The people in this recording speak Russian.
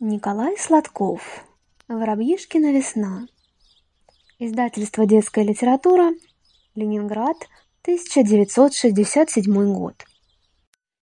Николай Сладков. Воробьишкина весна. Издательство «Детская литература», Ленинград, 1967 год.